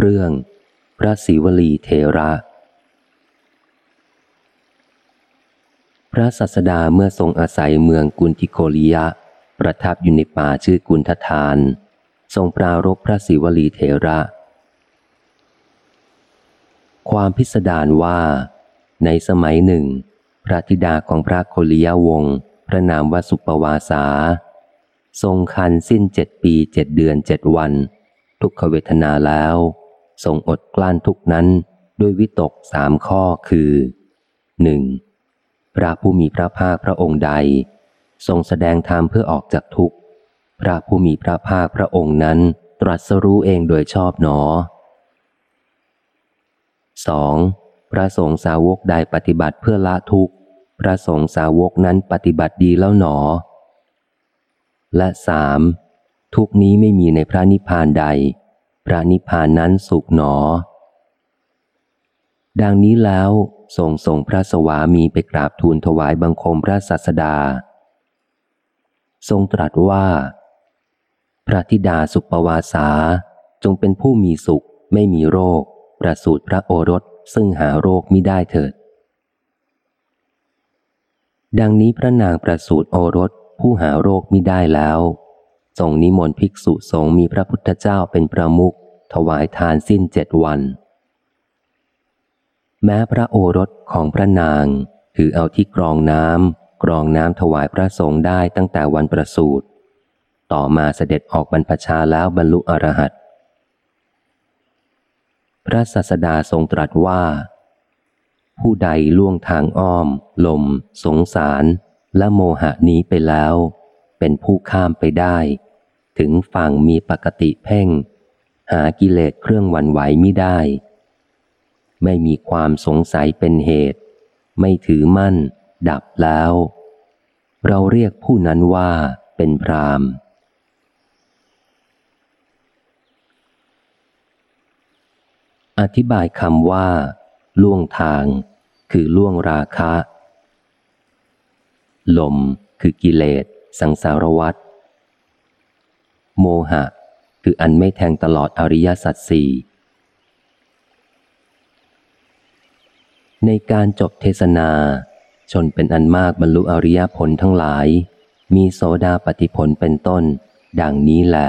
เรื่อง พระศิวลีเทระ พระสัสดาเมื่อทรงอาศัยเมืองกุนทิโคลิยะ ประทับอยู่ในป่าชื่อกุนททาน ทรงปรารบพระศิวลีเทระ ความพิสดารว่า ในสมัยหนึ่ง พระธิดาของพระโคลิยะวงศ์พระนามวสุปวาสา ทรงคันสิ้นเจ็ดปีเจ็ดเดือนเจ็ดวันทุกขเวทนาแล้ว ทรงอดกลั้นทุกนั้นด้วยวิตกสามข้อคือหนึ่งพระผู้มีพระภาคพระองค์ใด ทรงแสดงธรรมเพื่อออกจากทุกข์ พระผู้มีพระภาคพระองค์นั้นตรัสรู้เองโดยชอบหนอ 2. พระสงฆ์สาวกใดปฏิบัติเพื่อละทุกข์ พระสงฆ์สาวกนั้นปฏิบัติดีแล้วหนอ และสามทุกนี้ไม่มีในพระนิพพานใด พระนิพพานนั้นสุขหนอ ดังนี้แล้วทรงส่งพระสวามีไปกราบทูลถวายบังคมพระสัสดา ทรงตรัสว่า พระธิดาสุปวาสาจงเป็นผู้มีสุขไม่มีโรค ประสูติพระโอรสซึ่งหาโรคมิได้เถิด ดังนี้พระนางประสูติโอรสผู้หาโรคมิได้แล้วทรงนิมนต์ภิกษุสงฆ์มีพระพุทธเจ้าเป็นประมุข ถวายทานสิ้นเจ็ดวัน แม้พระโอรสของพระนางถือเอาที่กรองน้ำกรองน้ำถวายพระสงฆ์ได้ตั้งแต่วันประสูติต่อมาเสด็จออกบรรพชาแล้วบรรลุอรหัตพระสัสดาทรงตรัสว่า ผู้ใดล่วงทางอ้อม ลม สงสาร และโมหะนี้ไปแล้ว เป็นผู้ข้ามไปได้ ถึงฝั่งมีปกติเพ่ง หากิเลสเครื่องวันไหวไมิได้ ไม่มีความสงสัยเป็นเหตุ ไม่ถือมั่น ดับแล้ว เราเรียกผู้นั้นว่าเป็นพรามอธิบายคำว่า ล่วงทาง คือล่วงราคะ ลมคือกิเลส สังสารวัฏโมหะ คืออันไม่แทงตลอดอริยสัจสี่ในการจบเทศนา ชนเป็นอันมากบรรลุอริยผลทั้งหลาย มีโสดาปฏิผลเป็นต้น ดังนี้แหละ